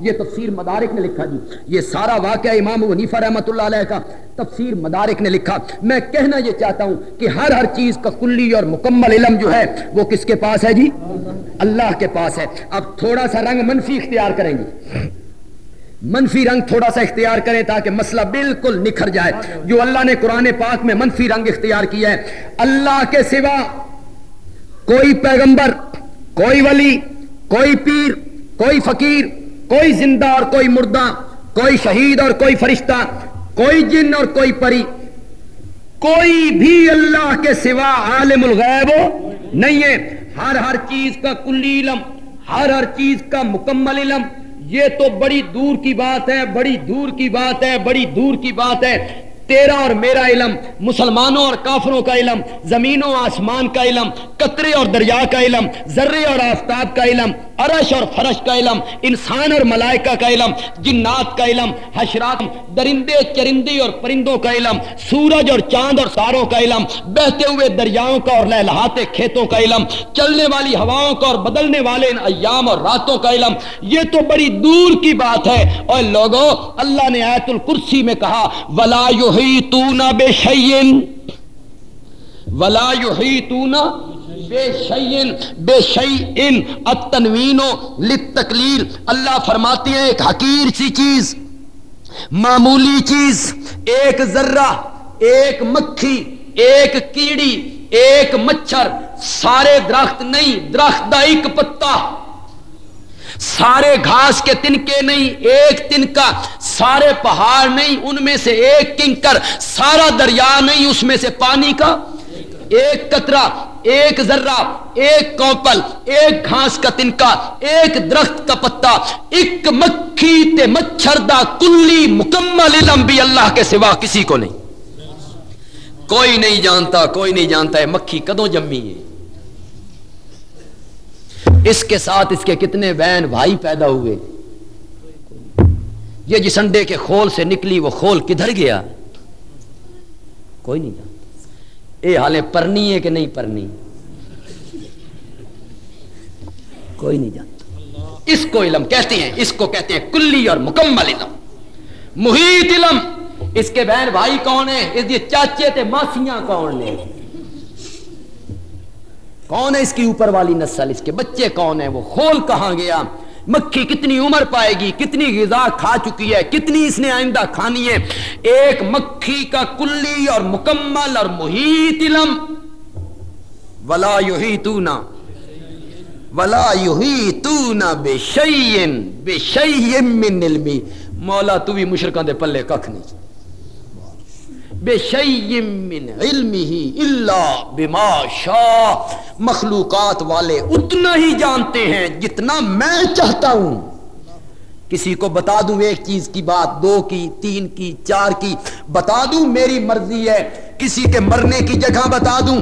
یہ تفسیر مدارک نے لکھا جی. یہ سارا واقعہ امام ونیفہ رحمۃ اللہ علیہ کا تفسیر مدارک نے لکھا. میں کہنا یہ چاہتا ہوں کہ ہر ہر چیز کا کلی اور مکمل علم جو ہے وہ کس کے پاس ہے جی؟ اللہ کے پاس ہے. اب تھوڑا سا رنگ منفی اختیار کریں گے. منفی رنگ تھوڑا سا اختیار کریں تاکہ مسئلہ بالکل نکھر جائے. جو اللہ نے قرآن پاک میں منفی رنگ اختیار کیا ہے. اللہ کے سوا کوئی پیغمبر، کوئی ولی، کوئی پیر کوئی فقیر، کوئی زندہ اور کوئی مردہ، کوئی شہید اور کوئی فرشتہ، کوئی جن اور کوئی پری، کوئی بھی اللہ کے سوا عالم الغیب نہیں ہے۔ ہر ہر چیز کا کلی علم، ہر ہر چیز کا مکمل علم۔ یہ تو بڑی دور کی بات ہے، بڑی دور کی بات ہے، بڑی دور کی بات ہے۔ تیرا اور میرا علم مسلمانوں اور کافروں کا علم زمینوں آسمان کا علم قطرے اور دریا کا علم ذرے اور آفتاب کا علم عرش اور فرش کا علم انسان اور ملائکہ کا علم جنات کا علم حشرات درندے چرندے اور پرندوں کا علم سورج اور چاند اور ساروں کا علم بہتے ہوئے دریاؤں کا اور لہلاتے کھیتوں کا علم چلنے والی ہواؤں کا اور بدلنے والے ان ایام اور راتوں کا علم یہ تو بڑی دور کی بات ہے اور لوگوں اللہ نے آیت الکرسی میں کہا ولا یحیطون بشیئن ولا یحیطون بے شیئن بے شیئن التنوین للتکلیل اللہ فرماتے ہیں، ایک حقیر سی چیز، معمولی چیز، ایک ذرہ، ایک مکھی، ایک کیڑی، ایک مچھر، سارے درخت نہیں، درخت دا ایک پتا۔ سارے گھاس کے تنکے نہیں، ایک تنکا سارے پہاڑ نہیں، ان میں سے ایک کنکر، سارا دریا نہیں، اس میں سے پانی کا ایک قطرہ، ایک ذرہ، ایک کوپل، ایک گھاس کا تنکا ایک درخت کا پتا، ایک مکھی تے مچھر دا کلی مکمل علم بھی اللہ کے سوا کسی کو نہیں۔ کوئی نہیں جانتا، کوئی نہیں جانتا ہے مکھی کدوں جمی ہے۔ اس کے ساتھ اس کے کتنے بہن بھائی پیدا ہوئے؟ یہ جس انڈے کے خول سے نکلی، وہ خول کدھر گیا؟ کوئی نہیں جانتا۔ یہ حالیں پرنی ہے کہ نہیں پرنی؟ کوئی نہیں جانتا۔ اس کو علم کہتے ہیں، اس کو کہتے ہیں کلی اور مکمل علم۔ محیط علم۔ اس کے بہن بھائی کون ہیں؟ اس کے چاچے تے ماسیاں کون نے؟ کون ہے اس کی اوپر والی نسل؟ اس کے بچے کون ہیں؟ وہ خول کہاں گیا؟ مکھی کتنی عمر پائے گی؟ کتنی غذا کھا چکی ہے؟ کتنی اس نے آئندہ کھانی ہے؟ ایک مکھی کا کلی اور مکمل اور محیط علم۔ ولا یحیطونا۔ ولا یحیطونا بشیء بشیء من علمی مولا تو بھی مشرکاں دے پلے ککھ نہیں۔ بے من علمہ الا بما شاء مخلوقات والے اتنا ہی جانتے ہیں جتنا میں چاہتا ہوں۔ کسی کو بتا دوں ایک چیز کی بات، دو کی، تین کی، چار کی۔ بتا دوں میری مرضی ہے، کسی کے مرنے کی جگہ بتا دوں۔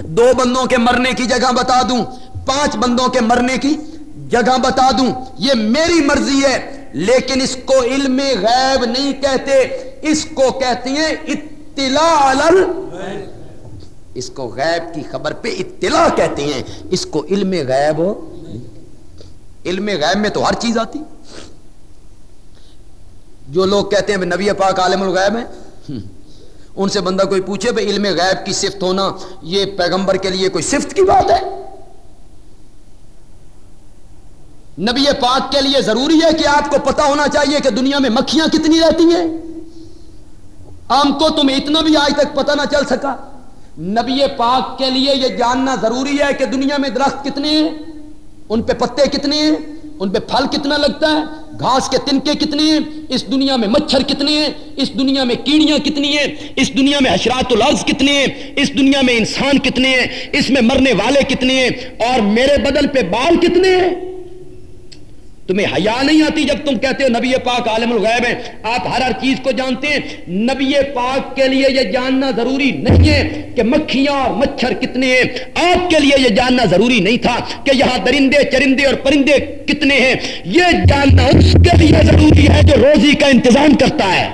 دو بندوں کے مرنے کی جگہ بتا دوں۔ پانچ بندوں کے مرنے کی جگہ بتا دوں۔ یہ میری مرضی ہے۔ لیکن اس کو علم غیب نہیں کہتے، اس کو کہتے ہیں اطلاع اس کو غیب کی خبر پہ اطلاع کہتے ہیں۔ اس کو علم غیب ہو علم غیب میں تو ہر چیز آتی۔ جو لوگ کہتے ہیں نبی پاک عالم الغیب ہے ان سے بندہ کوئی پوچھے بھائی علم غیب کی صفت ہونا، یہ پیغمبر کے لیے کوئی صفت کی بات ہے؟ نبی پاک کے لیے ضروری ہے کہ آپ کو پتا ہونا چاہیے کہ دنیا میں مکھیاں کتنی رہتی ہیں۔ ہم کو تمہیں اتنا بھی آج تک پتہ نہ چل سکا۔ نبی پاک کے لیے یہ جاننا ضروری ہے کہ دنیا میں درخت کتنے ہیں، ان پہ پتے کتنے ہیں، ان پہ پھل کتنا لگتا ہے، گھاس کے تنکے کتنے ہیں، اس دنیا میں مچھر کتنے ہیں، اس دنیا میں کیڑیاں کتنی ہیں، اس دنیا میں حشرات العز کتنے ہیں، اس دنیا میں انسان کتنے ہیں، اس میں مرنے والے کتنے ہیں، اور میرے بدل پہ بال کتنے ہیں۔ تمہیں حیا نہیں آتی جب تم کہتے ہو نبی پاک عالم الغیب ہے آپ ہر ہر چیز کو جانتے ہیں۔ نبی پاک کے لیے یہ جاننا ضروری نہیں ہے کہ مکھیاں اور مچھر کتنے ہیں۔ آپ کے لیے یہ جاننا ضروری نہیں تھا کہ یہاں درندے، چرندے اور پرندے کتنے ہیں۔ یہ جاننا اس کے لیے ضروری ہے جو روزی کا انتظام کرتا ہے۔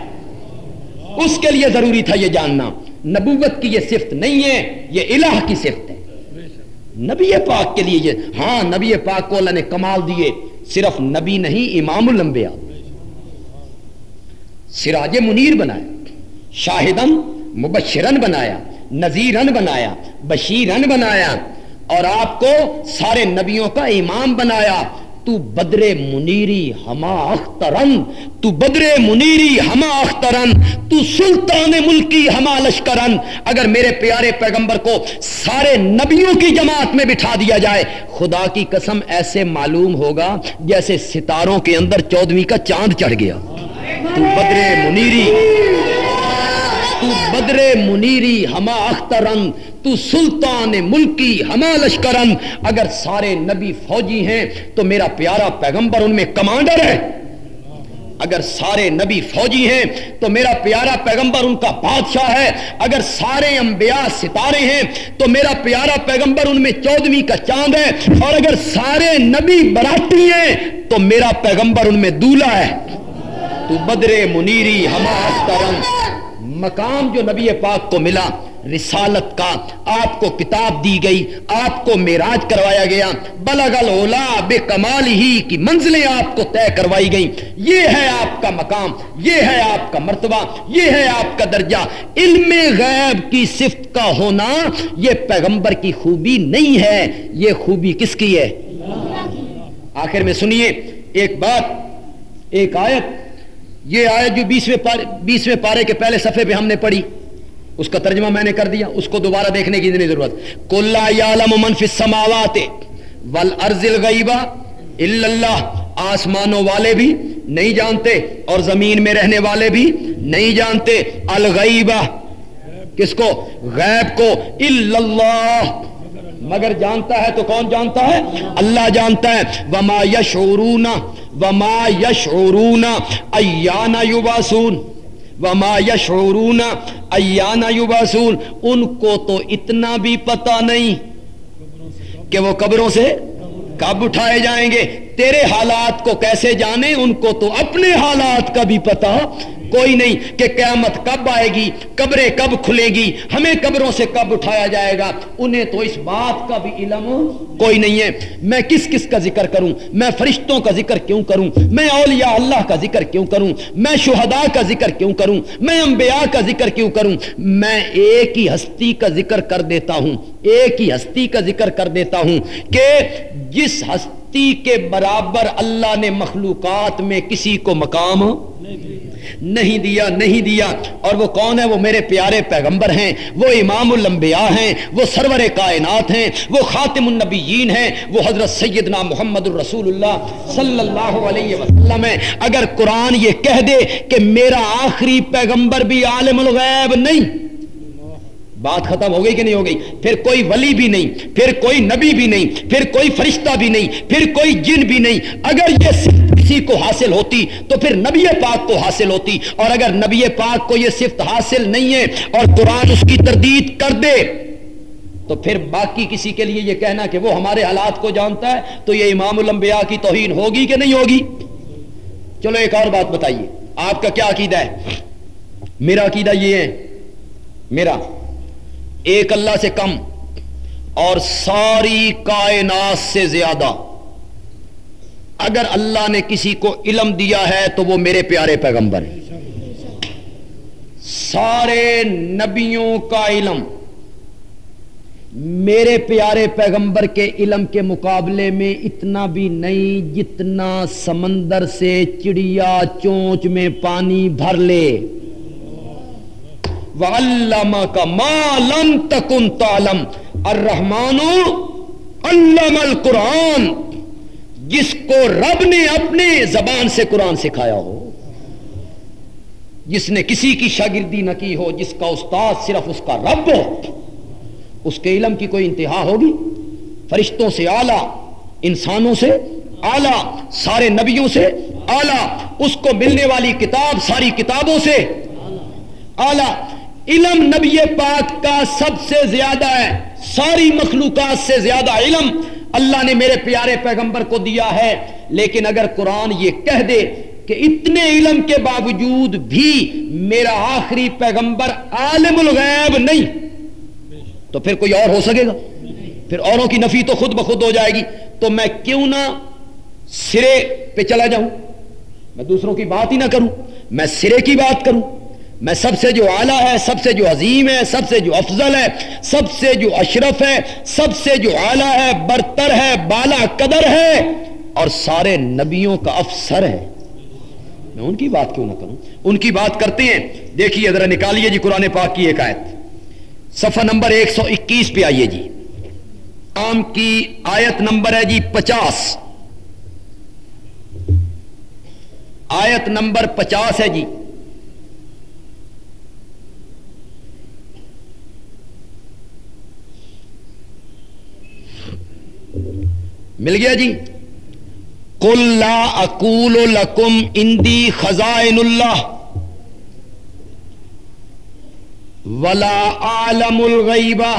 اس کے لیے ضروری تھا یہ جاننا۔ نبوت کی یہ صفت نہیں ہے، یہ الہ کی صفت ہے۔ نبی پاک کے لیے یہ ہاں نبی پاک کو اللہ نے کمال دیے۔ صرف نبی نہیں، امام الانبیاء۔ سراج منیر بنایا شاہدن مبشرن بنایا نذیرن بنایا بشیرن بنایا اور آپ کو سارے نبیوں کا امام بنایا۔ تو بدر منیری ہما اخترن، تو بدر منیری ہما اخترن، تو سلطان ملکی ہما لشکرن۔ اگر میرے پیارے پیغمبر کو سارے نبیوں کی جماعت میں بٹھا دیا جائے، خدا کی قسم ایسے معلوم ہوگا جیسے ستاروں کے اندر چودویں کا چاند چڑھ گیا۔ تو بدر منیری، تو بدر منیری ہما اخترن تو سلطان ملکی ہما لشکرن اگر سارے نبی فوجی ہیں، تو میرا پیارا پیغمبر ان میں کمانڈر ہے۔ اگر سارے نبی فوجی ہیں، تو میرا پیارا پیغمبر ان کا بادشاہ ہے۔ اگر سارے انبیاء ستارے ہیں، تو میرا پیارا پیغمبر ان میں چودویں کا چاند ہے۔ اور اگر سارے نبی براتی ہیں، تو میرا پیغمبر ان میں دولہ ہے۔ تو بدر منیری ہما مقام جو نبی پاک کو ملا رسالت کا آپ کو کتاب دی گئی، آپ کو میراج کروایا گیا۔ بلغ الا بے کمال ہی کی منزلیں آپ کو طے کروائی گئی یہ ہے آپ کا مقام، یہ ہے آپ کا مرتبہ، یہ ہے آپ کا درجہ۔ علم غیب کی صفت کا ہونا یہ پیغمبر کی خوبی نہیں ہے۔ یہ خوبی کس کی ہے؟ آخر میں سنیے، ایک بات، ایک آیت۔ یہ آیت جو بیسویں پارے بیسویں پارے کے پہلے صفحے پہ ہم نے پڑھی۔ اس کا ترجمہ میں نے کر دیا، اس کو دوبارہ دیکھنے کی ضرورت۔ کلا من فی السماوات والارض الغیبہ الا اللہ۔ آسمانوں والے بھی نہیں جانتے اور زمین میں رہنے والے بھی نہیں جانتے۔ الغیبہ کس کو؟ غیب کو۔ الا اللہ۔ مگر جانتا ہے تو کون جانتا ہے؟ اللہ جانتا ہے۔ وما یشعرون وما یشعرون ایانا یباسون وما یشعرون ایانا یباسون ان کو تو اتنا بھی پتا نہیں کہ وہ قبروں سے کب اٹھائے جائیں گے تیرے حالات کو کیسے جانے ان کو تو اپنے حالات کا بھی پتا کوئی نہیں کہ قیامت کب آئے گی، قبریں کب کھلے گی، ہمیں قبروں سے کب اٹھایا جائے گا؟ انہیں تو اس بات کا بھی علم کوئی نہیں ہے۔ میں کس کس کا ذکر کروں؟ میں فرشتوں کا ذکر کیوں کروں؟ میں اولیاء اللہ کا ذکر کیوں کروں؟ میں شہداء کا ذکر کیوں کروں؟ میں انبیاء کا ذکر کیوں کروں؟ میں ایک ہی ہستی کا ذکر کر دیتا ہوں، ایک ہی ہستی کا ذکر کر دیتا ہوں کہ جس ہستی کے برابر اللہ نے مخلوقات میں کسی کو مقام نہیں نہیں دیا نہیں دیا۔ اور وہ کون ہے؟ وہ میرے پیارے پیغمبر ہیں۔ وہ امام الانبیاء ہیں۔ وہ سرور کائنات ہیں۔ وہ خاتم النبیین ہیں۔ وہ حضرت سیدنا محمد الرسول اللہ صلی اللہ علیہ وسلم ہے اگر قرآن یہ کہہ دے کہ میرا آخری پیغمبر بھی عالم الغیب نہیں، بات ختم ہو گئی کہ نہیں ہو گئی؟ پھر کوئی ولی بھی نہیں، پھر کوئی نبی بھی نہیں، پھر کوئی فرشتہ بھی نہیں، پھر کوئی جن بھی نہیں۔ اگر یہ کسی کو حاصل ہوتی تو پھر نبی پاک کو حاصل ہوتی اور اگر نبی پاک کو یہ صفت حاصل نہیں ہے اور قرآن اس کی تردید کر دے تو پھر باقی کسی کے لیے یہ کہنا کہ وہ ہمارے حالات کو جانتا ہے تو یہ امام الانبیاء کی توہین ہوگی کہ نہیں ہوگی؟ چلو ایک اور بات بتائیے، آپ کا کیا عقیدہ ہے؟ میرا عقیدہ یہ ہے، میرا، ایک اللہ سے کم اور ساری کائنات سے زیادہ۔ اگر اللہ نے کسی کو علم دیا ہے تو وہ میرے پیارے پیغمبر ہیں۔ سارے نبیوں کا علم، میرے پیارے پیغمبر کے علم کے مقابلے میں اتنا بھی نہیں جتنا سمندر سے چڑیا چونچ میں پانی بھر لے۔ وَعَلَّمَ کا مالم تکن تالم الرحمن علم القرآن۔ جس کو رب نے اپنے زبان سے قرآن سکھایا ہو، جس نے کسی کی شاگردی نہ کی ہو، جس کا استاد صرف اس کا رب ہو، اس کے علم کی کوئی انتہا ہوگی؟ فرشتوں سے آلہ انسانوں سے آلہ سارے نبیوں سے آلہ اس کو ملنے والی کتاب، ساری کتابوں سے آلہ علم نبی پاک کا سب سے زیادہ ہے، ساری مخلوقات سے زیادہ علم۔ اللہ نے میرے پیارے پیغمبر کو دیا ہے۔ لیکن اگر قرآن یہ کہہ دے کہ اتنے علم کے باوجود بھی میرا آخری پیغمبر عالم الغیب نہیں، تو پھر کوئی اور ہو سکے گا؟ پھر اوروں کی نفی تو خود بخود ہو جائے گی۔ تو میں کیوں نہ سرے پہ چلا جاؤں؟ میں دوسروں کی بات ہی نہ کروں، میں سرے کی بات کروں۔ میں سب سے جو اعلیٰ ہے، سب سے جو عظیم ہے، سب سے جو افضل ہے، سب سے جو اشرف ہے، سب سے جو اعلیٰ ہے، برتر ہے، بالا قدر ہے اور سارے نبیوں کا افسر ہے۔ میں ان کی بات کیوں نہ کروں؟ ان کی بات کرتے ہیں۔ دیکھیے، ذرا نکالیے جی قرآن پاک کی ایک آیت۔ صفحہ نمبر ایک سو اکیس پہ آئیے جی۔ آم کی آیت نمبر ہے جی پچاس۔ آیت نمبر پچاس ہے جی۔ مل گیا جی؟ کل لا اکول لکم اندی خزائن اللہ۔ ولا عالم الغیبہ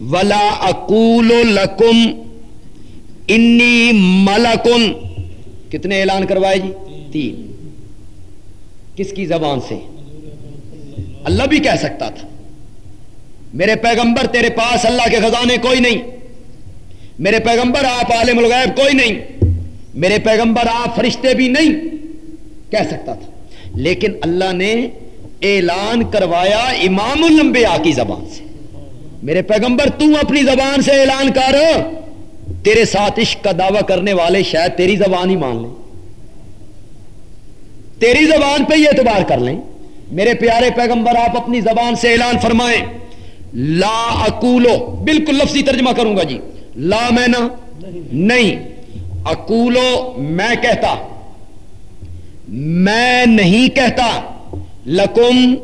ولا اکول لکم انی ملکن۔ کتنے اعلان کروائے جی؟ تین۔ کس کی زبان سے؟ اللہ بھی کہہ سکتا تھا۔ میرے پیغمبر تیرے پاس اللہ کے خزانے کوئی نہیں۔ میرے پیغمبر آپ عالم الغیب کوئی نہیں۔ میرے پیغمبر آپ فرشتے بھی نہیں۔ کہہ سکتا تھا۔ لیکن اللہ نے اعلان کروایا امام الانبیاء کی زبان سے۔ میرے پیغمبر تو اپنی زبان سے اعلان کر۔ تیرے ساتھ عشق کا دعویٰ کرنے والے شاید تیری زبان ہی مان لیں۔ تیری زبان پہ یہ اعتبار کر لیں۔ میرے پیارے پیغمبر آپ اپنی زبان سے اعلان فرمائیں۔ لا اکولو، بالکل لفظی ترجمہ کروں گا جی۔ لا میں نا نہیں۔ اکولو، میں کہتا۔ میں نہیں کہتا۔ لکم،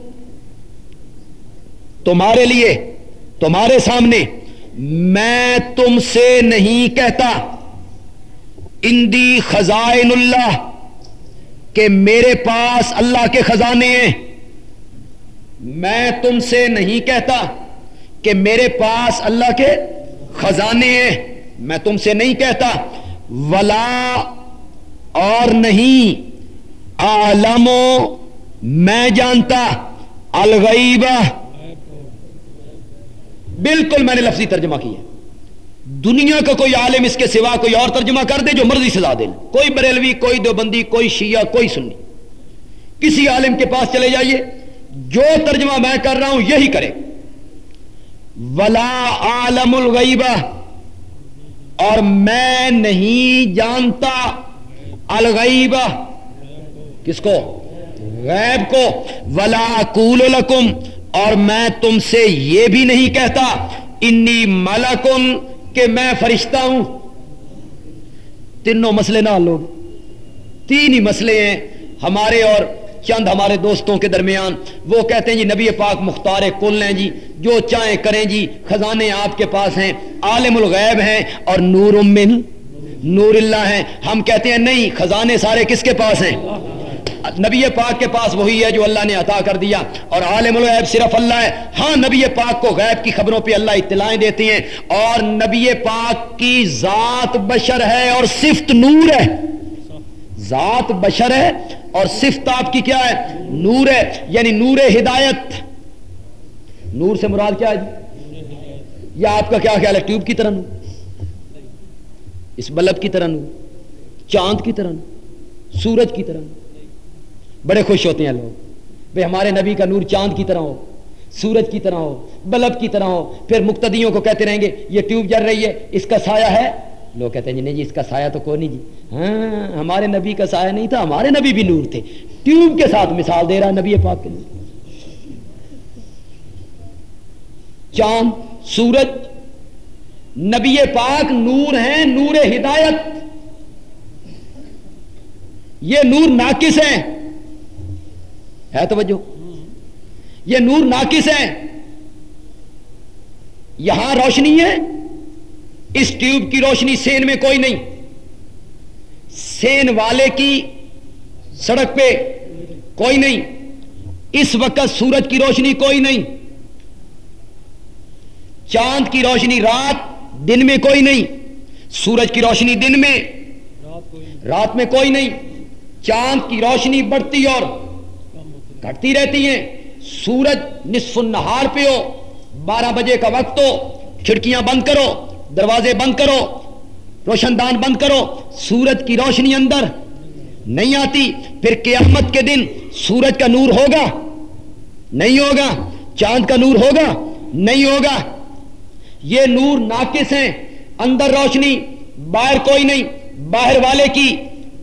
تمہارے لیے، تمہارے سامنے۔ میں تم سے نہیں کہتا۔ اندی خزائن اللہ، کہ میرے پاس اللہ کے خزانے ہیں۔ میں تم سے نہیں کہتا۔ کہ میرے پاس اللہ کے خزانے ہیں۔ میں تم سے نہیں کہتا۔ ولا اور نہیں۔ عالمو میں جانتا۔ الغیبہ بالکل میں نے لفظی ترجمہ کیا دنیا کا کوئی عالم اس کے سوا کوئی اور ترجمہ کر دے جو مرضی سزا دے۔ کوئی بریلوی، کوئی دیوبندی، کوئی شیعہ، کوئی سنی۔ کسی عالم کے پاس چلے جائیے۔ جو ترجمہ میں کر رہا ہوں، یہی کرے۔ ولا عالم الغیبہ اور میں نہیں جانتا الغیبہ کس کو؟ غیب کو۔ ولا اکول لکم اور میں تم سے یہ بھی نہیں کہتا انی ملکن کہ میں فرشتہ ہوں۔ تینوں مسئلے نہ لوگ تین ہی مسئلے ہیں ہمارے اور چند ہمارے دوستوں کے درمیان، وہ کہتے ہیں جی نبی پاک مختار کل لیں جی جو چاہیں کریں جی خزانے آپ کے پاس ہیں، عالم الغیب ہیں اور نور من، نور اللہ ہیں۔ ہم کہتے ہیں نہیں، خزانے سارے کس کے پاس ہیں؟ نبی پاک کے پاس وہی ہے جو اللہ نے عطا کر دیا۔ اور عالم الغیب صرف اللہ ہے۔ ہاں نبی پاک کو غیب کی خبروں پہ اللہ اطلاعیں دیتی ہیں۔ اور نبی پاک کی ذات بشر ہے اور صفت نور ہے۔ ذات بشر ہے اور صفت آپ کی کیا ہے؟ نور ہے یعنی نور ہدایت. نور سے مراد کیا ہے جی؟ یا آپ کا کیا خیال ہے؟ ٹیوب کی طرح نور. اس بلب کی طرح نور. چاند کی طرح نور. سورج کی طرح نور. بڑے خوش ہوتے ہیں لوگ. بھائی ہمارے نبی کا نور چاند کی طرح ہو، سورج کی طرح ہو، بلب کی طرح ہو، پھر مقتدیوں کو کہتے رہیں گے، یہ ٹیوب جل رہی ہے، اس کا سایہ ہے لوگ کہتے ہیں جی نہیں جی اس کا سایہ تو کوئی نہیں جی؟ ہاں ہمارے نبی کا سایہ نہیں تھا، ہمارے نبی بھی نور تھے۔ ٹیوب کے ساتھ مثال دے رہا نبی پاک کے نور چاند، سورج، نبی پاک نور ہیں، نور ہدایت۔ یہ نور ناقص ہیں۔ ہے توجہ؟ یہ نور ناقص ہے یہاں روشنی ہے۔ اس ٹیوب کی روشنی سین میں کوئی نہیں۔ سین والے کی سڑک پہ کوئی نہیں۔ اس وقت سورج کی روشنی کوئی نہیں۔ چاند کی روشنی رات دن میں کوئی نہیں۔ سورج کی روشنی دن میں رات میں کوئی نہیں۔ چاند کی روشنی بڑھتی اور گھٹتی رہتی ہیں۔ سورج نصف النہار پہ ہو۔ بارہ بجے کا وقت ہو۔ کھڑکیاں بند کرو۔ دروازے بند کرو روشن دان بند کرو، سورج کی روشنی اندر نہیں آتی، پھر قیامت کے دن سورج کا نور ہوگا؟ نہیں ہوگا، چاند کا نور ہوگا؟ نہیں ہوگا۔ یہ نور ناقص ہیں، اندر روشنی، باہر کوئی نہیں، باہر والے کی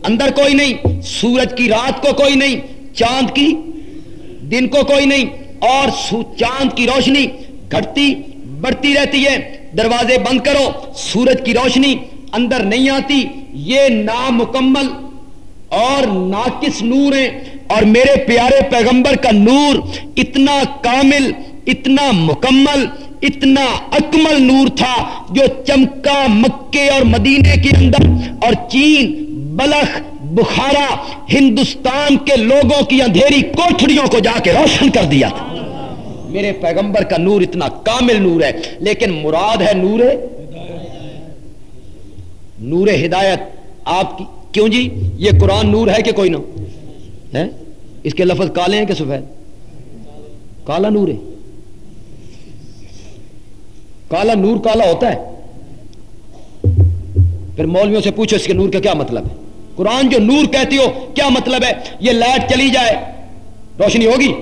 اندر کوئی نہیں، سورج کی رات کو کوئی نہیں، چاند کی دن کو کوئی نہیں، اور چاند کی روشنی گھٹتی بڑھتی رہتی ہے۔ دروازے بند کرو، سورج کی روشنی اندر نہیں آتی، یہ نامکمل اور ناقص نور ہیں۔ اور میرے پیارے پیغمبر کا نور اتنا کامل، اتنا مکمل، اتنا اکمل نور تھا جو چمکا مکے اور مدینے کے اندر۔ اور چین، بلخ، بخارا، ہندوستان کے لوگوں کی اندھیری کوٹڑیوں کو جا کے روشن کر دیا تھا۔ میرے پیغمبر کا نور اتنا کامل نور ہے، لیکن مراد ہے نور نور ہدایت۔ آپ کی کیوں جی؟ یہ قرآن نور ہے کہ کوئی نہ؟ ہے اس کے لفظ کالے ہیں کہ سفید؟ کالا نور ہے۔ کالا نور کالا ہوتا ہے۔ پھر مولویوں سے پوچھو اس کے نور کا کیا مطلب ہے۔ قرآن جو نور کہتی ہو، کیا مطلب ہے؟ یہ لائٹ چلی جائے۔ روشنی ہوگی۔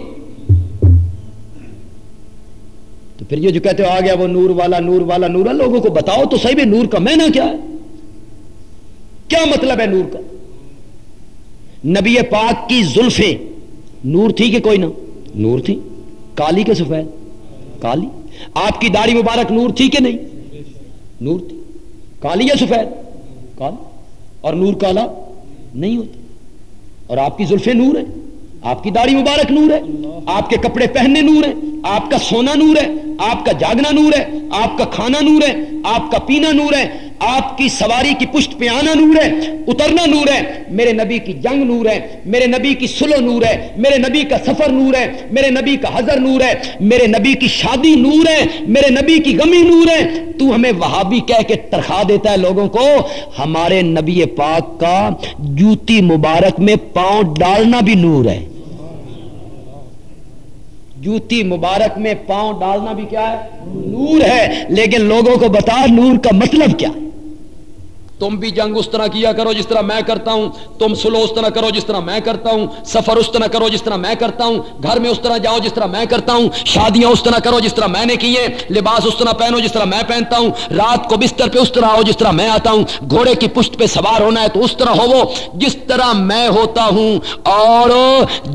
تو پھر یہ جو کہتے ہو آ گیا وہ نور والا نور والا، نور لوگوں کو بتاؤ تو صحیح بھی نور کا میں کیا ہے؟ کیا مطلب ہے نور کا؟ نبی پاک کی زلفیں، نور تھی کہ کوئی نہ؟ نور تھی۔ کالی کے سفید۔ کالی۔ آپ کی داڑھی مبارک نور تھی کہ نہیں؟ نور تھی۔ کالی یا سفید؟ کالی۔ اور نور کالا نہیں ہوتا۔ اور آپ کی زلفیں نور ہیں۔ آپ کی داڑھی مبارک نور ہے۔ آپ کے کپڑے پہننے نور ہے آپ کا سونا نور ہے۔ آپ کا جاگنا نور ہے آپ کا کھانا نور ہے آپ کا پینا نور ہے آپ کی سواری کی پشت پہ آنا نور ہے اترنا نور ہے میرے نبی کی جنگ نور ہے میرے نبی کی سلو نور ہے میرے نبی کا سفر نور ہے میرے نبی کا حضر نور ہے میرے نبی کی شادی نور ہے میرے نبی کی غمی نور ہے تو ہمیں وہابی کہہ کے ترخا دیتا ہے لوگوں کو ہمارے نبی پاک کا جوتی مبارک میں پاؤں ڈالنا بھی نور ہے جوتی مبارک میں پاؤں ڈالنا بھی کیا ہے؟ نور ہے۔ لیکن لوگوں کو بتا، نور کا مطلب کیا؟ تم بھی جنگ اس طرح کیا کرو جس طرح میں کرتا ہوں، تم سلو اس طرح کرو جس طرح میں کرتا ہوں، سفر اس طرح کرو جس طرح میں کرتا ہوں، گھر میں اس طرح جاؤ جس طرح میں کرتا ہوں، شادیاں اس طرح کرو جس طرح میں نے کیے لباس اس طرح پہنو جس طرح میں پہنتا ہوں، رات کو بستر پہ اس طرح آؤ جس طرح میں آتا ہوں، گھوڑے کی پشت پہ سوار ہونا ہے تو اس طرح ہو وہ جس طرح میں ہوتا ہوں، اور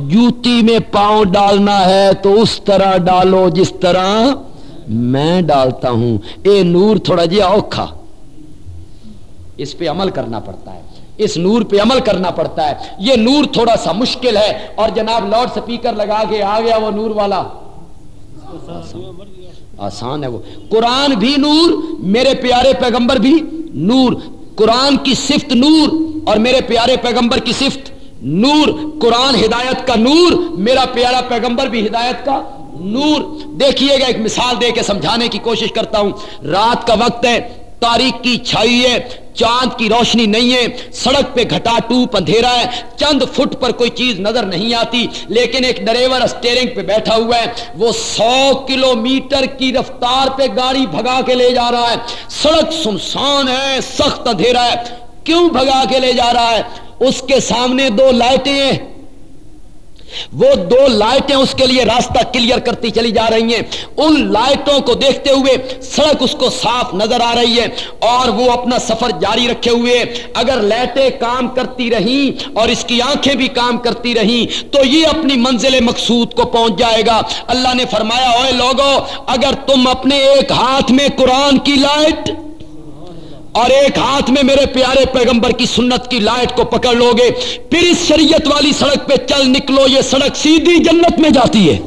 جوتی میں پاؤں ڈالنا ہے تو اس طرح ڈالو جس طرح میں ڈالتا ہوں۔ اے نور تھوڑا جی اوکھا اس پہ عمل کرنا پڑتا ہے۔ اس نور پہ عمل کرنا پڑتا ہے۔ یہ نور تھوڑا سا مشکل ہے۔ اور جناب لاؤڈ سپیکر لگا کے آ گیا وہ نور والا۔ آسان ہے وہ۔ قرآن بھی نور، میرے پیارے پیغمبر بھی نور۔ قرآن کی صفت نور اور میرے پیارے پیغمبر کی صفت نور۔ قرآن ہدایت کا نور، میرا پیارا پیغمبر بھی ہدایت کا نور۔ دیکھیے گا، ایک مثال دے کے سمجھانے کی کوشش کرتا ہوں۔ رات کا وقت ہے۔ تاریخ کی چھائی ہے، چاند کی روشنی نہیں ہے، سڑک پہ گھٹا ٹوپ اندھیرا ہے، چند فٹ پر کوئی چیز نظر نہیں آتی، لیکن ایک ڈرائیور اسٹیئرنگ پہ بیٹھا ہوا ہے، وہ سو کلو میٹر کی رفتار پہ گاڑی بھگا کے لے جا رہا ہے۔ سڑک سنسان ہے، سخت اندھیرا ہے۔ کیوں بھگا کے لے جا رہا ہے؟ اس کے سامنے دو لائٹیں ہیں۔ وہ دو لائٹیں اس کے لیے راستہ کلیئر کرتی چلی جا رہی ہیں۔ ان لائٹوں کو دیکھتے ہوئے سڑک اس کو صاف نظر آ رہی ہے اور وہ اپنا سفر جاری رکھے ہوئے۔ اگر لائٹیں کام کرتی رہیں اور اس کی آنکھیں بھی کام کرتی رہیں تو یہ اپنی منزل مقصود کو پہنچ جائے گا۔ اللہ نے فرمایا اوے لوگو، اگر تم اپنے ایک ہاتھ میں قرآن کی لائٹ اور ایک ہاتھ میں میرے پیارے پیغمبر کی سنت کی لائٹ کو پکڑ لو گے پھر اس شریعت والی سڑک پہ چل نکلو، یہ سڑک سیدھی جنت میں جاتی ہے۔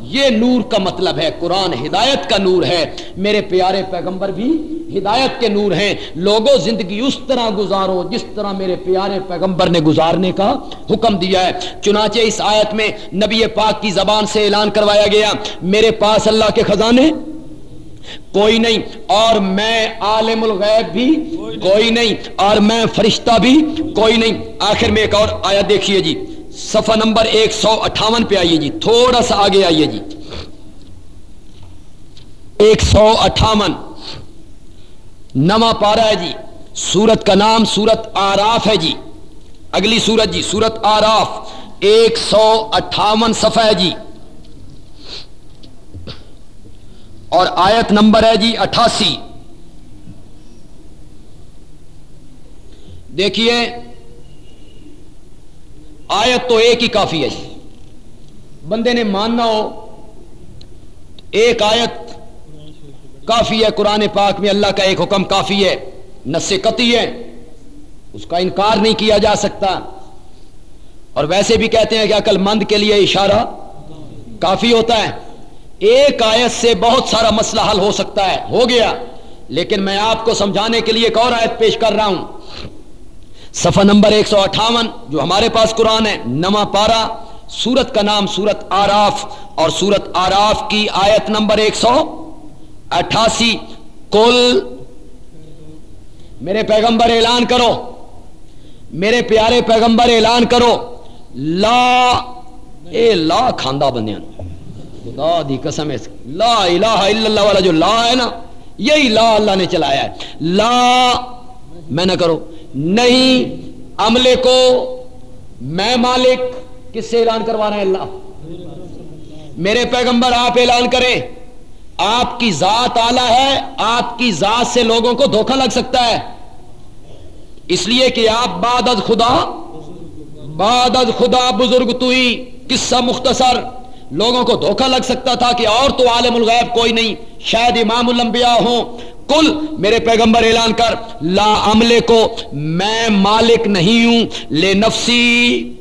یہ نور کا مطلب ہے، قرآن ہدایت کا نور ہے۔ میرے پیارے پیغمبر بھی ہدایت کے نور ہیں۔ لوگوں، زندگی اس طرح گزارو جس طرح میرے پیارے پیغمبر نے گزارنے کا حکم دیا ہے۔ چنانچہ اس آیت میں نبی پاک کی زبان سے اعلان کروایا گیا، میرے پاس اللہ کے خزانے کوئی نہیں، اور میں عالم الغیب بھی کوئی نہیں، اور میں فرشتہ بھی کوئی نہیں۔ آخر میں ایک اور آیا دیکھیے جی صفحہ نمبر ایک سو اٹھاون پہ آئیے جی تھوڑا سا آگے آئیے جی۔ ایک سو اٹھاون۔ نواں پارا ہے جی سورت کا نام سورت آراف ہے جی۔ اگلی سورت جی سورت آراف، ایک سو اٹھاون صفحہ ہے جی۔ اور آیت نمبر ہے جی اٹھاسی۔ دیکھیے، آیت تو ایک ہی کافی ہے جی۔ بندے نے ماننا ہو، ایک آیت کافی ہے، قرآن پاک میں اللہ کا ایک حکم کافی ہے نس قطعی ہے۔ اس کا انکار نہیں کیا جا سکتا۔ اور ویسے بھی کہتے ہیں کہ عقل مند کے لیے اشارہ کافی ہوتا ہے۔ ایک آیت سے بہت سارا مسئلہ حل ہو سکتا ہے، ہو گیا۔ لیکن میں آپ کو سمجھانے کے لیے ایک اور آیت پیش کر رہا ہوں۔ صفحہ نمبر ایک سو اٹھاون، جو ہمارے پاس قرآن ہے، نواں پارا سورت کا نام سورت آراف، اور سورت آراف کی آیت نمبر ایک سو اٹھاسی۔ کل میرے پیغمبر اعلان کرو۔ میرے پیارے پیغمبر اعلان کرو۔ لا، اے لا کھاندہ بندیاں۔ خدا دی قسم ہے۔ لا الہ الا اللہ والا جو لا ہے نا، یہی لا اللہ نے چلایا ہے۔ لا، میں نہ کرو۔ نہیں، عملے کو میں مالک کس سے اعلان کروا رہے ہیں اللہ؟ میرے پیغمبر آپ اعلان کریں۔ آپ کی ذات آلہ ہے، آپ کی ذات سے لوگوں کو دھوکہ لگ سکتا ہے۔ اس لیے کہ آپ بعد از خدا، بعد از خدا بزرگ تو ہی، قصہ مختصر۔ لوگوں کو دھوکہ لگ سکتا تھا کہ اور تو عالم الغیب کوئی نہیں، شاید امام الانبیاء ہوں۔ کل میرے پیغمبر اعلان کر، لا عملے کو میں مالک نہیں ہوں، لے نفسی۔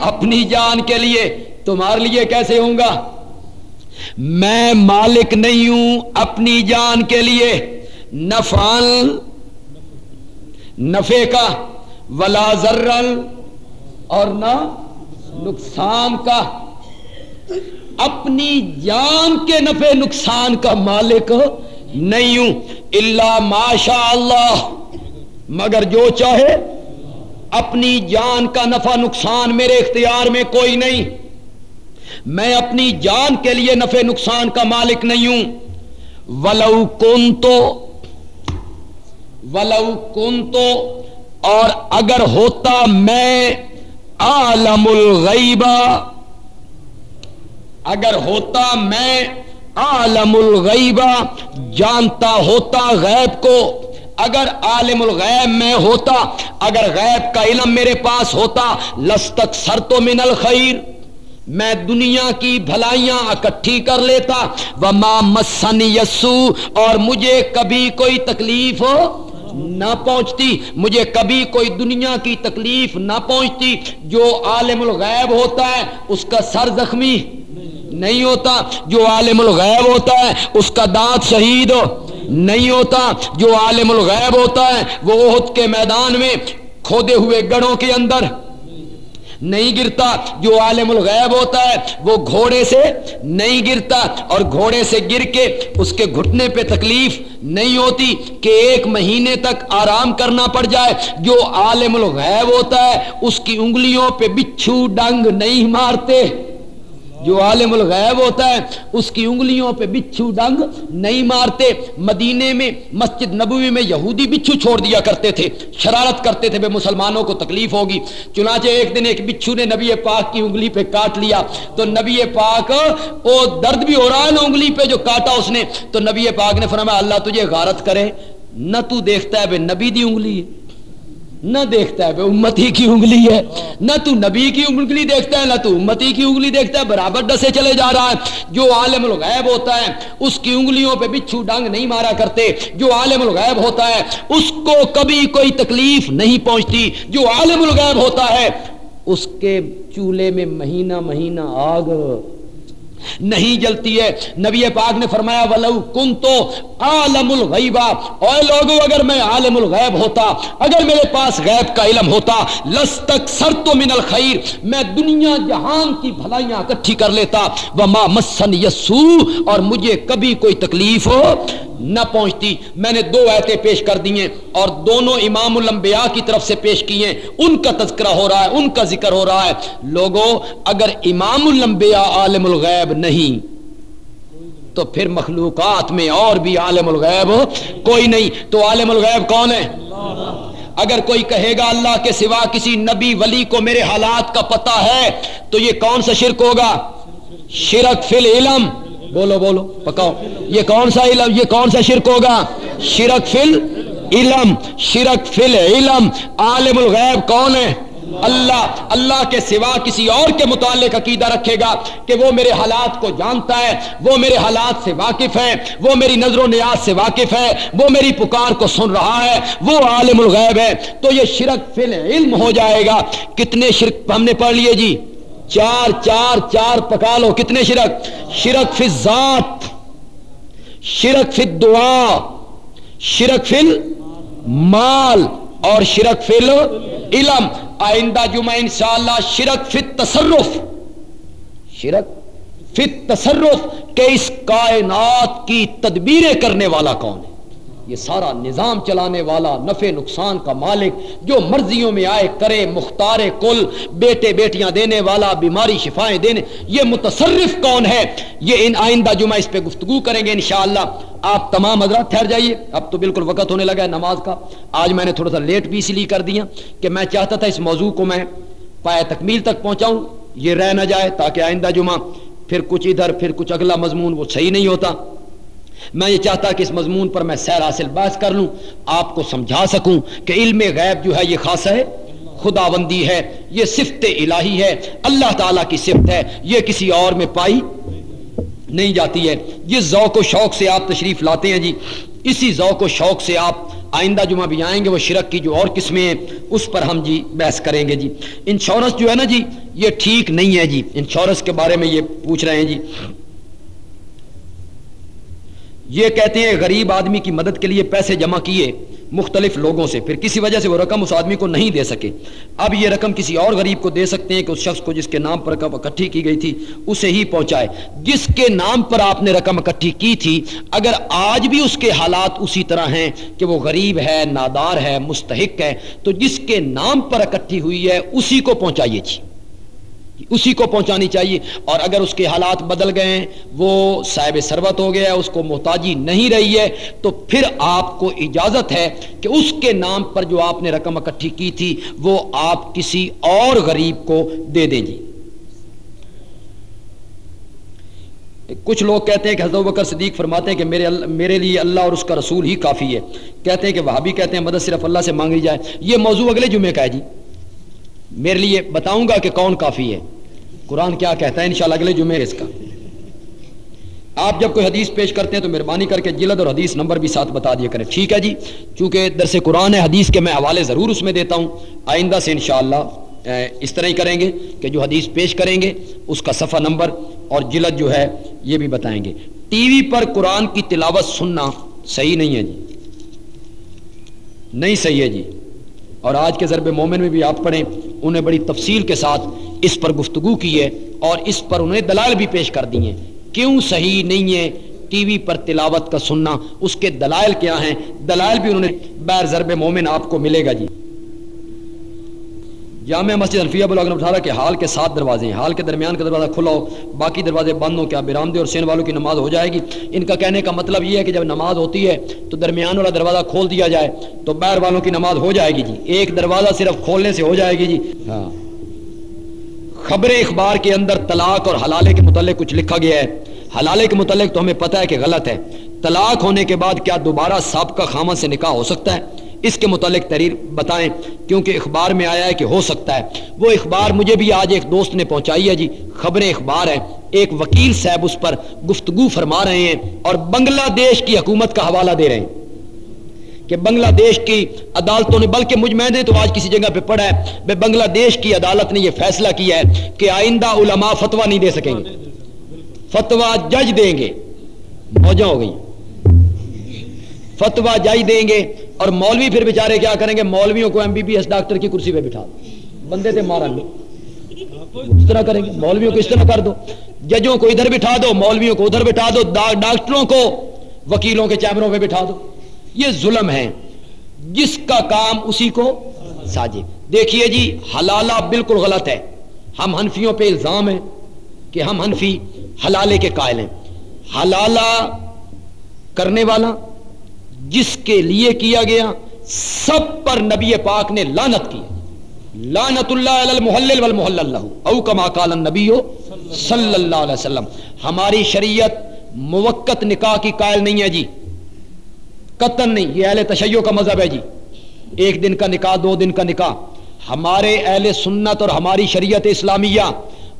اپنی جان کے لیے، تمہارے لیے کیسے ہوں گا؟ میں مالک نہیں ہوں اپنی جان کے لیے۔ نفال نفے کا، ولا ذرل اور نہ نقصان کا۔ اپنی جان کے نفے نقصان کا مالک نہیں ہوں اللہ ماشاء اللہ مگر جو چاہے، اپنی جان کا نفع نقصان میرے اختیار میں کوئی نہیں۔ میں اپنی جان کے لیے نفع نقصان کا مالک نہیں ہوں۔ ولو کن تو ولو کن تو اور اگر ہوتا میں عالم الغیبہ اگر ہوتا میں عالم الغیبہ جانتا ہوتا غیب کو۔ اگر عالم الغیب میں ہوتا، اگر غیب کا علم میرے پاس ہوتا، لستک سر تو من الخیر۔ میں دنیا کی بھلائیاں اکٹھی کر لیتا وہ مسن یسو۔ اور مجھے کبھی کوئی تکلیف ہو نہ پہنچتی، مجھے کبھی کوئی دنیا کی تکلیف نہ پہنچتی۔ جو عالم الغیب ہوتا ہے، اس کا سر زخمی۔ نہیں ہوتا جو عالم الغیب ہوتا ہے، اس کا دانت شہید ہو۔ نہیں ہوتا جو عالم الغیب ہوتا ہے، وہ عہد کے میدان میں کھودے ہوئے گڑوں کے اندر۔ نہیں گرتا جو عالم الغیب ہوتا ہے، وہ گھوڑے سے نہیں گرتا اور گھوڑے سے گر کے اس کے گھٹنے پہ تکلیف نہیں ہوتی کہ ایک مہینے تک آرام کرنا پڑ جائے۔ جو عالم الغیب ہوتا ہے، اس کی انگلیوں پہ بچھو ڈنگ نہیں مارتے۔ جو عالم الغیب ہوتا ہے، اس کی انگلیوں پہ بچھو ڈنگ نہیں مارتے۔ مدینے میں، مسجد نبوی میں یہودی بچھو چھوڑ دیا کرتے تھے۔ شرارت کرتے تھے بے مسلمانوں کو تکلیف ہوگی۔ چنانچہ ایک دن ایک بچھو نے نبی پاک کی انگلی پہ کاٹ لیا۔ تو نبی پاک وہ درد بھی ہو رہا ہے نا انگلی پہ جو کاٹا اس نے۔ تو نبی پاک نے فرمایا، اللہ تجھے غارت کرے، نہ تو دیکھتا ہے بے نبی دی انگلی ہے۔ نہ دیکھتا ہے امتی کی انگلی ہے۔ نہ تو نبی کی انگلی دیکھتا ہے، نہ تو امتی کی انگلی دیکھتا ہے۔ برابر ڈسے چلے جا رہا ہے۔ جو عالم الغیب ہوتا ہے، اس کی انگلیوں پہ بچھو ڈانگ نہیں مارا کرتے۔ جو عالم الغیب ہوتا ہے، اس کو کبھی کوئی تکلیف نہیں پہنچتی۔ جو عالم الغیب ہوتا ہے، اس کے چولہے میں مہینہ مہینہ آگ نہیں جلتی ہے۔ نبی پاک نے فرمایا، ولو کن تو عالم الغیبہ اے لوگو، اگر میں عالم الغیب ہوتا، اگر میرے پاس غیب کا علم ہوتا لستک سر تو من الخیر، میں دنیا جہان کی بھلائیاں اکٹھی کر لیتا۔ وما مسن یسو، اور مجھے کبھی کوئی تکلیف ہو نہ پہنچتی۔ میں نے دو ایتے پیش کر دیے اور دونوں امام الانبیاء کی طرف سے پیش کیے ان کا تذکرہ ہو رہا ہے، ان کا ذکر ہو رہا ہے۔ لوگوں اگر امام الانبیاء عالم الغیب نہیں۔ تو پھر مخلوقات میں اور بھی عالم الغیب کوئی نہیں، تو عالم الغیب کون ہے؟ اگر کوئی کہے گا اللہ کے سوا کسی نبی ولی کو میرے حالات کا پتہ ہے، تو یہ کون سا شرک ہوگا؟ شرک فل علم بولو بولو، پکاؤ۔ یہ کون سا علم، یہ کون سا شرک ہوگا؟ شرک فل علم شرک فل علم عالم الغیب کون ہے؟ اللہ اللہ کے سوا کسی اور کے متعلق عقیدہ رکھے گا کہ وہ میرے حالات کو جانتا ہے، وہ میرے حالات سے واقف ہے، وہ میری نظر و نیاز سے واقف ہے، وہ میری پکار کو سن رہا ہے، وہ عالم الغیب ہے۔ تو یہ شرک فل علم ہو جائے گا۔ کتنے شرک ہم نے پڑھ لیے جی؟ چار چار چار پکا لو۔ کتنے شرک؟ شرک فی ذات شرک فی دعا شرک فل مال اور شرک فل علم آئندہ جمعہ انشاءاللہ شرک فی تصرف شرک فی تصرف کہ اس کائنات کی تدبیریں کرنے والا کون ہے؟ یہ سارا نظام چلانے والا نفع نقصان کا مالک جو مرضیوں میں آئے کرے، مختار کل، بیٹے بیٹیاں دینے والا، بیماری شفائیں دینے، یہ متصرف کون ہے؟ یہ ان آئندہ جمعہ اس پہ گفتگو کریں گے انشاءاللہ۔ آپ تمام حضرات ٹھہر جائیے۔ اب تو بالکل وقت ہونے لگا ہے نماز کا۔ آج میں نے تھوڑا سا لیٹ بھی اس لیے کر دیا کہ میں چاہتا تھا اس موضوع کو میں پایا تکمیل تک پہنچاؤں۔ یہ رہ نہ جائے تاکہ آئندہ جمعہ پھر کچھ ادھر، پھر کچھ اگلا مضمون وہ صحیح نہیں ہوتا۔ میں یہ چاہتا کہ اس مضمون پر میں سیر حاصل بحث کر لوں، آپ کو سمجھا سکوں کہ علم غیب جو ہے، یہ خاص ہے، خداوندی ہے، یہ صفت الہی ہے، اللہ تعالیٰ کی صفت ہے، یہ کسی اور میں پائی نہیں جاتی ہے۔ یہ ذوق و شوق سے آپ تشریف لاتے ہیں جی۔ اسی ذوق و شوق سے آپ آئندہ جمعہ بھی آئیں گے، وہ شرک کی جو اور قسمیں ہیں، اس پر ہم جی بحث کریں گے جی۔ انشورنس جو ہے نا جی یہ ٹھیک نہیں ہے جی۔ انشورنس کے بارے میں یہ پوچھ رہے ہیں جی۔ یہ کہتے ہیں غریب آدمی کی مدد کے لیے پیسے جمع کیے مختلف لوگوں سے، پھر کسی وجہ سے وہ رقم اس آدمی کو نہیں دے سکے۔ اب یہ رقم کسی اور غریب کو دے سکتے ہیں کہ اس شخص کو جس کے نام پر رقم اکٹھی کی گئی تھی، اسے ہی پہنچائے۔ جس کے نام پر آپ نے رقم اکٹھی کی تھی، اگر آج بھی اس کے حالات اسی طرح ہیں کہ وہ غریب ہے، نادار ہے، مستحق ہے، تو جس کے نام پر اکٹھی ہوئی ہے، اسی کو پہنچائیے جی۔ اسی کو پہنچانی چاہیے۔ اور اگر اس کے حالات بدل گئے ہیں، وہ صاحب سروت ہو گیا ہے اس کو محتاجی نہیں رہی ہے، تو پھر آپ کو اجازت ہے کہ اس کے نام پر جو آپ نے رقم اکٹھی کی تھی، وہ آپ کسی اور غریب کو دے دیں جی۔ کچھ لوگ کہتے ہیں کہ حضرت بکر صدیق فرماتے ہیں کہ میرے میرے لیے اللہ اور اس کا رسول ہی کافی ہے۔ کہتے ہیں کہ وہ بھی کہتے ہیں، مدد صرف اللہ سے مانگی جائے۔ یہ موضوع اگلے جمعے کا ہے جی۔ میرے لیے بتاؤں گا کہ کون کافی ہے۔ قرآن کیا کہتا ہے؟ انشاءاللہ اگلے جمعے اس کا۔ آپ جب کوئی حدیث پیش کرتے ہیں تو مہربانی کر کے جلد اور حدیث نمبر بھی ساتھ بتا دیا کریں۔ ٹھیک ہے جی؟ چونکہ درس قرآن ہے، حدیث کے میں حوالے ضرور اس میں دیتا ہوں۔ آئندہ سے انشاءاللہ اس طرح ہی کریں گے کہ جو حدیث پیش کریں گے، اس کا صفحہ نمبر اور جلد جو ہے، یہ بھی بتائیں گے۔ ٹی وی پر قرآن کی تلاوت سننا صحیح نہیں ہے جی۔ نہیں صحیح ہے جی۔ اور آج کے ضرب مومن میں بھی آپ پڑھیں۔ انہیں بڑی تفصیل کے ساتھ اس پر گفتگو کی ہے اور اس پر انہیں دلائل بھی پیش کر دی ہیں۔ کیوں صحیح نہیں ہے ٹی وی پر تلاوت کا سننا؟ اس کے دلائل کیا ہیں؟ دلائل بھی انہوں نے بیر ضرب مومن آپ کو ملے گا جی۔ جامع مسجد الفیہ بلاغ اٹھارہ کے حال کے سات دروازے ہیں۔ حال کے درمیان کا دروازہ کھلا ہو، باقی دروازے بند ہو کیا برامدے اور سین والوں کی نماز ہو جائے گی؟ ان کا کہنے کا مطلب یہ ہے کہ جب نماز ہوتی ہے تو درمیان والا دروازہ کھول دیا جائے تو بیر والوں کی نماز ہو جائے گی جی۔ ایک دروازہ صرف کھولنے سے ہو جائے گی جی۔ ہاں۔ خبر اخبار کے اندر طلاق اور حلالے کے متعلق کچھ لکھا گیا ہے۔ حلالے کے متعلق تو ہمیں پتہ ہے کہ غلط ہے۔ طلاق ہونے کے بعد کیا دوبارہ سابقہ خامہ سے نکاح ہو سکتا ہے؟ اس کے متعلق تحریر بتائیں، کیونکہ اخبار میں آیا ہے کہ ہو سکتا ہے۔ وہ اخبار مجھے بھی آج ایک دوست نے پہنچائی ہے جی خبریں اخبار ہے۔ ایک وکیل صاحب اس پر گفتگو فرما رہے ہیں اور بنگلہ دیش کی حکومت کا حوالہ دے رہے ہیں۔ کہ بنگلہ دیش کی عدالتوں نے، بلکہ مجھ میں نے تو آج کسی جگہ پہ پڑھا ہے بنگلہ دیش کی عدالت نے یہ فیصلہ کیا ہے کہ آئندہ علماء فتوا نہیں دے سکیں گے۔ فتوا جج دیں گے۔ موجہ ہو گئی۔ فتوا جج دیں گے۔ اور مولوی پھر بیچارے کیا کریں گے؟ مولویوں کو M B B S doctor کی کرسی پہ بٹھا دو۔ بندے تھے مارا لو۔ اس طرح کریں گے۔ مولویوں کو اس طرح کر دو۔ ججوں کو ادھر بٹھا دو، مولویوں کو ادھر بٹھا دو۔ ڈاکٹروں کو وکیلوں کے چیمبروں پہ بٹھا دو۔ یہ ظلم ہے۔ جس کا کام اسی کو ساجے۔ دیکھیے جی حلالہ بالکل غلط ہے۔ ہم ہنفیوں پہ الزام ہے کہ ہم ہنفی حلالے کے قائل ہیں۔ حلالہ کرنے والا جس کے لیے کیا گیا، سب پر نبی پاک نے لانت کی۔ لانت اللہ علی المحلل اللہ او کما قال النبی صلی اللہ علیہ وسلم۔ ہماری شریعت موقت نکاح کی قائل نہیں ہے جی۔ قطن نہیں، یہ اہل تشیع کا مذہب ہے جی۔ ایک دن کا نکاح، دو دن کا نکاح۔ ہمارے اہل سنت اور ہماری شریعت اسلامیہ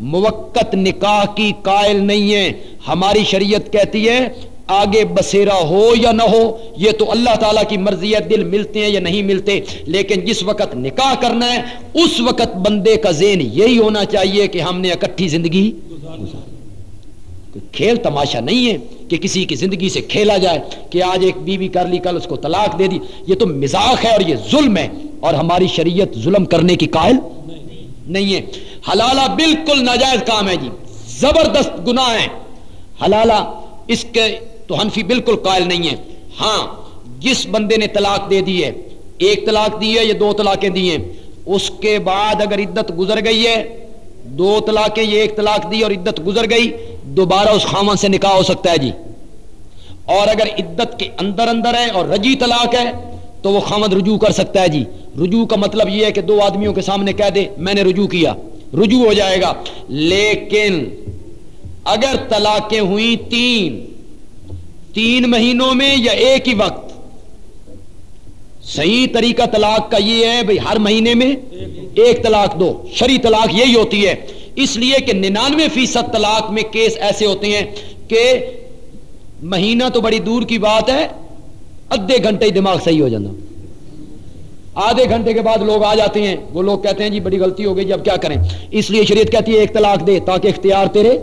موقت نکاح کی قائل نہیں ہے۔ ہماری شریعت کہتی ہے آگے بسیرا ہو یا نہ ہو، یہ تو اللہ تعالیٰ کی مرضی ہے، دل ملتے ہیں یا نہیں ملتے۔ لیکن جس وقت نکاح کرنا ہے، اس وقت بندے کا ذہن یہی ہونا چاہیے کہ ہم نے اکٹھی زندگی کھیل تماشا نہیں ہے کہ کسی کی زندگی سے کھیلا جائے کہ آج ایک بیوی کر لی، کل اس کو طلاق دے دی۔ یہ تو مزاق ہے اور یہ ظلم ہے۔ اور ہماری شریعت ظلم کرنے کی قائل نہیں ہے۔ حلالہ بالکل ناجائز کام ہے جی۔ زبردست گناہ ہے۔ حلالہ اس کے تو حنفی بالکل قائل نہیں ہے ہاں جس بندے نے طلاق دے دی ہے، ایک طلاق دی ہے یا دو طلاقیں دی ہیں، اس کے بعد اگر عدت گزر گئی ہے، دو طلاقیں یہ ایک طلاق دی اور عدت گزر گئی، دوبارہ اس خامن سے نکاح ہو سکتا ہے جی۔ اور اگر عدت کے اندر اندر ہے اور رجی طلاق ہے، تو وہ خامد رجوع کر سکتا ہے جی۔ رجوع کا مطلب یہ ہے کہ دو آدمیوں کے سامنے کہہ دے، میں نے رجوع کیا۔ رجوع ہو جائے گا۔ لیکن اگر طلاقیں ہوئی تین تین مہینوں میں یا ایک ہی وقت؟ صحیح طریقہ طلاق کا یہ ہے بھائی ہر مہینے میں ایک طلاق دو شری طلاق یہی ہوتی ہے۔ اس لیے کہ ننانوے فیصد طلاق میں کیس ایسے ہوتے ہیں کہ مہینہ تو بڑی دور کی بات ہے، ادھے گھنٹے ہی دماغ صحیح ہو جانا آدھے گھنٹے کے بعد لوگ آ جاتے ہیں، وہ لوگ کہتے ہیں جی بڑی غلطی ہو گئی جی، جب کیا کریں؟ اس لیے شریعت کہتی ہے ایک طلاق دے تاکہ اختیار تیرے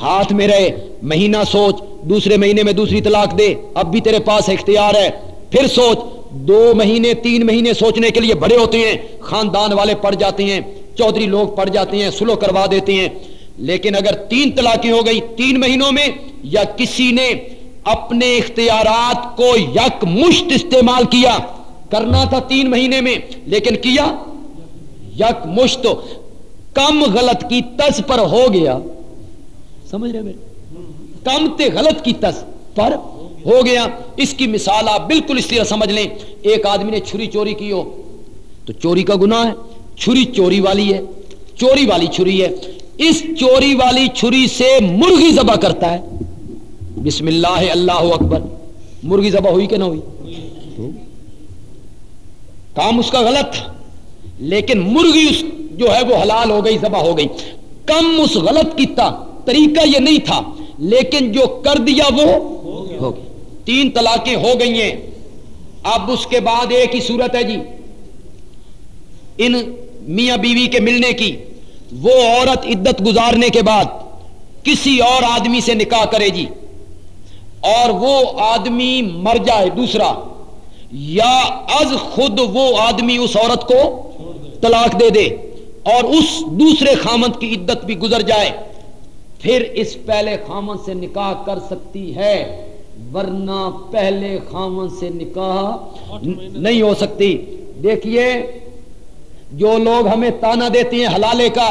ہاتھ میں رہے، مہینہ سوچ دوسرے مہینے میں دوسری طلاق دے، اب بھی تیرے پاس اختیار ہے۔ پھر سوچ، دو مہینے، تین مہینے سوچنے کے لیے بڑے ہوتے ہیں، خاندان والے پڑ جاتے ہیں، چودھری لوگ پڑ جاتے ہیں، سلو کروا دیتے ہیں۔ لیکن اگر تین طلاقیں ہو گئی تین مہینوں میں، یا کسی نے اپنے اختیارات کو یک مشت استعمال کیا، کرنا تھا تین مہینے میں، لیکن کیا؟ یک مشت۔ کم غلط کی تس پر ہو گیا۔ سمجھ رہے میرے؟ کم تے غلط کی تس پر ہو گیا۔ اس کی مثال آپ بالکل اس طرح سمجھ لیں۔ ایک آدمی نے چھری چوری کی ہو۔ تو چوری کا گناہ ہے۔ چھری چوری والی ہے۔ چوری والی چھری ہے۔ اس چوری والی چھری سے مرغی ذبح کرتا ہے۔ بسم اللہ اللہ اکبر۔ مرغی ذبح ہوئی کہ نہ ہوئی؟ کام اس کا غلط لیکن مرغی اس جو ہے وہ حلال ہو گئی، ذبح ہو گئی۔ کم اس غلط کیتا، طریقہ یہ نہیں تھا۔ لیکن جو کر دیا وہ ہو گئی تین طلاقیں ہو گئی ہیں۔ اب اس کے بعد ایک ہی صورت ہے جی۔ ان میاں بیوی کے ملنے کی۔ وہ عورت عدت گزارنے کے بعد کسی اور آدمی سے نکاح کرے جی۔ اور وہ آدمی مر جائے دوسرا۔ یا از خود وہ آدمی اس عورت کو طلاق دے دے اور اس دوسرے خامند کی عدت بھی گزر جائے۔ پھر اس پہلے خامن سے نکاح کر سکتی ہے، ورنہ پہلے خامن سے نکاح نہیں ہو سکتی۔ دیکھیے، جو لوگ ہمیں تانا دیتے ہیں حلالے کا،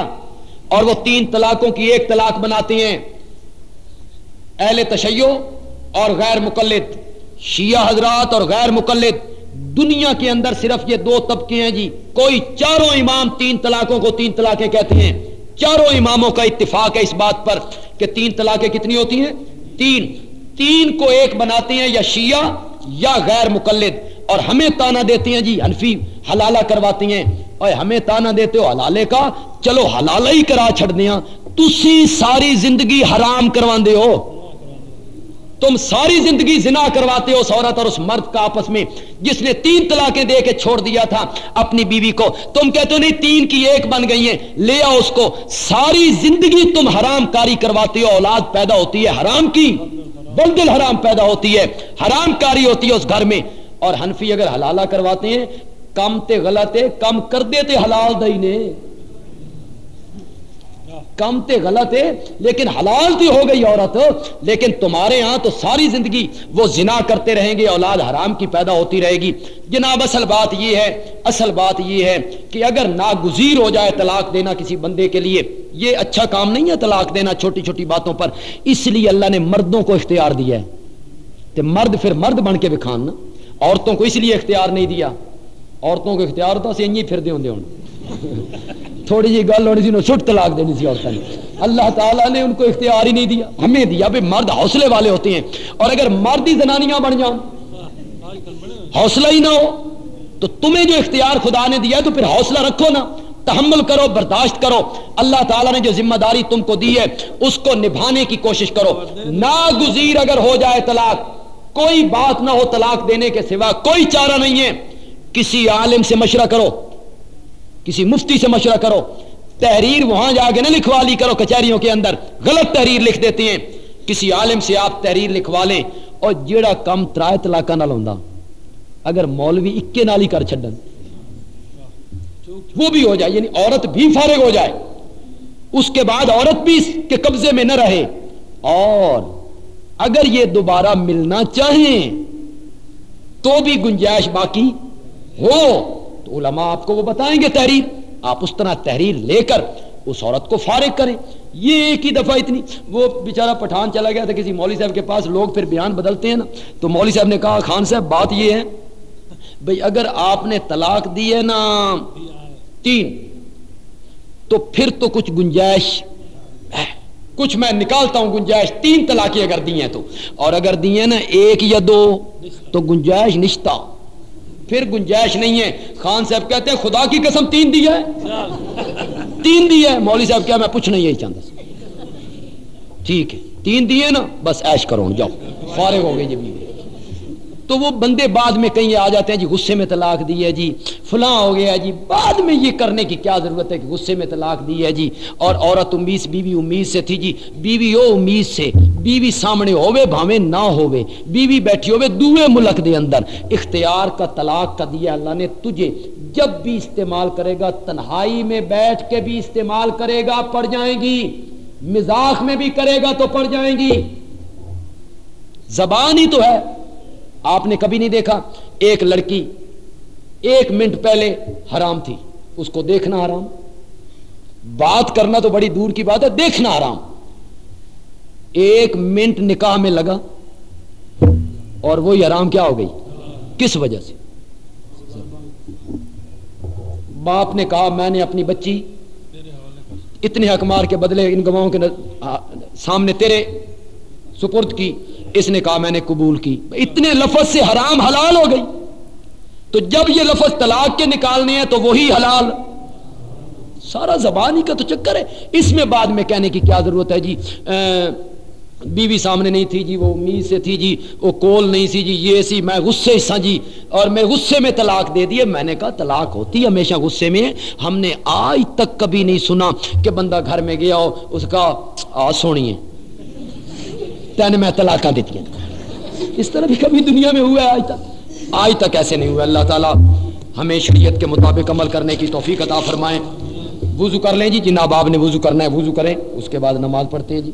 اور وہ تین طلاقوں کی ایک طلاق بناتے ہیں، اہل تشیع اور غیر مقلد۔ شیعہ حضرات اور غیر مقلد، دنیا کے اندر صرف یہ دو طبقے ہیں جی۔ کوئی چاروں امام تین طلاقوں کو تین طلاقیں کہتے ہیں۔ چاروں اماموں کا اتفاق ہے اس بات پر کہ تین طلاقیں کتنی ہوتی ہیں؟ تین۔ تین کو ایک بناتے ہیں یا شیعہ یا غیر مقلد۔ اور ہمیں تانا دیتے ہیں جی حنفی حلالہ کرواتی ہیں۔ اور ہمیں تانا دیتے ہو حلالے کا؟ چلو، حلالہ ہی کرا چھڑ دیا ہاں۔ تسی ساری زندگی حرام کروا دے ہو۔ تم ساری زندگی زنا کرواتے ہو اس عورت اور اس مرد کا آپس میں، جس نے تین طلاقیں دے کے چھوڑ دیا تھا اپنی بیوی کو۔ تم کہتے ہو نہیں، تین کی ایک بن گئی ہیں، لے آؤ اس کو۔ ساری زندگی تم حرام کاری کرواتے ہو، اولاد پیدا ہوتی ہے حرام کی۔ بلدل حرام پیدا ہوتی ہے، حرام کاری ہوتی ہے اس گھر میں۔ اور حنفی اگر حلالہ کرواتے ہیں، کم تے غلط ہے، کم کر دیتے حلال دئی نے۔ کم تے غلط ہے، لیکن حلال تھی ہو گئی عورت، لیکن تمہارے ہاں تو ساری زندگی وہ زنا کرتے رہیں گے، اولاد حرام کی پیدا ہوتی رہے گی۔ جناب، اصل بات یہ ہے، اصل بات یہ ہے کہ اگر ناگزیر ہو جائے طلاق دینا کسی بندے کے لیے، یہ اچھا کام نہیں ہے طلاق دینا چھوٹی چھوٹی باتوں پر۔ اس لیے اللہ نے مردوں کو اختیار دیا ہے۔ تو مرد پھر مرد بن کے بکھان نا۔ عورتوں کو اس لیے اختیار نہیں دیا۔ عورتوں کو اختیار ہوتا سی پھر دے ہوں۔ تھوڑی جی گل ہونی سی سٹ طلاق دینی سی عورتوں نے اللہ تعالیٰ نے ان کو اختیار ہی نہیں دیا۔ ہمیں دیا بھائی مرد حوصلے والے ہوتے ہیں۔ اور اگر مرد ہی زنانیاں بن جاؤں، حوصلہ ہی نہ ہو، تو تمہیں جو اختیار خدا نے دیا تو پھر حوصلہ رکھو نا۔ تحمل کرو، برداشت کرو۔ اللہ تعالیٰ نے جو ذمہ داری تم کو دی ہے، اس کو نبھانے کی کوشش کرو۔ ناگزیر اگر ہو جائے طلاق، کوئی بات نہ ہو طلاق دینے کے سوا، کوئی چارہ نہیں ہے۔ کسی عالم سے مشورہ کرو۔ کسی مفتی سے مشورہ کرو۔ تحریر وہاں جا کے نہ لکھوا لی کرو کچہریوں کے اندر۔ غلط تحریر لکھ دیتے ہیں۔ کسی عالم سے آپ تحریر لکھوا لیں۔ اور جیڑا کم ترائے طلاقہ نہ لوندا۔ اگر مولوی اکے نال ہی کر چھڈن۔ وہ بھی ہو جائے۔ یعنی عورت بھی فارغ ہو جائے۔ اس کے بعد عورت بھی اس کے قبضے میں نہ رہے۔ اور اگر یہ دوبارہ ملنا چاہیں تو بھی گنجائش باقی ہو۔ علماء آپ کو وہ بتائیں گے تحریر۔ آپ اس طرح تحریر لے کر اس عورت کو فارغ کریں۔ یہ ایک ہی دفعہ اتنی۔ وہ بیچارہ پٹھان چلا گیا تھا کسی مولوی صاحب کے پاس۔ لوگ پھر بیان بدلتے ہیں نا۔ تو مولوی صاحب نے کہا، خان صاحب، بات یہ ہے۔ بھئی اگر آپ نے طلاق دی ہے نا۔ تین۔ تو پھر تو کچھ گنجائش۔ کچھ میں نکالتا ہوں گنجائش۔ تین طلاقیں اگر دی ہیں تو۔ اور اگر دی ہیں نا، ایک یا دو، تو گنجائش نشتا پھر گنجائش نہیں ہے۔ خان صاحب کہتے ہیں خدا کی قسم تین دیا ہے۔ تین دیا ہے۔ مولوی صاحب کیا میں پوچھنا یہی چاہتا۔ ٹھیک ہے، تین دیے نا، بس ایش کرو جاؤ۔ فارغ ہو گئے جب تو وہ بندے بعد میں کہیں آ جاتے ہیں جی غصے میں طلاق دی ہے جی فلاں ہو گیا جی بعد میں یہ کرنے کی کیا ضرورت ہے کہ غصے میں طلاق دی ہے جی اور عورت امید، بیوی امید سے تھی جی بیوی ہو امید سے، بیوی سامنے ہوئے بھاوے نہ ہوئے بیوی بیٹھی ہوئے دوے ملک دے اندر۔ اختیار کا طلاق کا دیا اللہ نے تجھے، جب بھی استعمال کرے گا، تنہائی میں بیٹھ کے بھی استعمال کرے گا، پڑ جائیں گی۔ مزاق میں بھی کرے گا تو پڑ جائیں گی۔ زبان ہی تو ہے۔ آپ نے کبھی نہیں دیکھا؟ ایک لڑکی ایک منٹ پہلے حرام تھی، اس کو دیکھنا حرام۔ بات کرنا تو بڑی دور کی بات ہے، دیکھنا حرام۔ ایک منٹ نکاح میں لگا اور وہی حرام کیا ہو گئی؟ کس وجہ سے؟ باپ نے کہا، میں نے اپنی بچی اتنے حق مار کے بدلے ان گواہوں کے سامنے تیرے سپرد کی۔ اس نے کہا میں نے قبول کی اتنے لفظ سے حرام حلال ہو گئی تو جب یہ لفظ طلاق کے نکالنے ہیں تو وہی حلال سارا زبان ہی کا تو چکر ہے اس میں بعد میں کہنے کی کیا ضرورت ہے جی؟ بیوی بی سامنے نہیں تھی جی وہ امید سے تھی جی وہ کول نہیں سی جی یہ سی، میں غصے سا جی اور میں غصے میں طلاق دے دیے میں نے کہا طلاق ہوتی ہمیشہ غصے میں۔ ہم نے آج تک کبھی نہیں سنا کہ بندہ گھر میں گیا ہو، اس کا، آ سونی ہے تین میں طلاق دیتی ہیں اس طرح بھی کبھی دنیا میں ہوا ہے آج تک۔ آج تک ایسے نہیں ہوا اللہ تعالیٰ ہمیں شریعت کے مطابق عمل کرنے کی توفیق عطا فرمائیں وضو کر لیں جی جناب آپ نے وضو کرنا ہے، وضو کریں، اس کے بعد نماز پڑھتے ہیں جی۔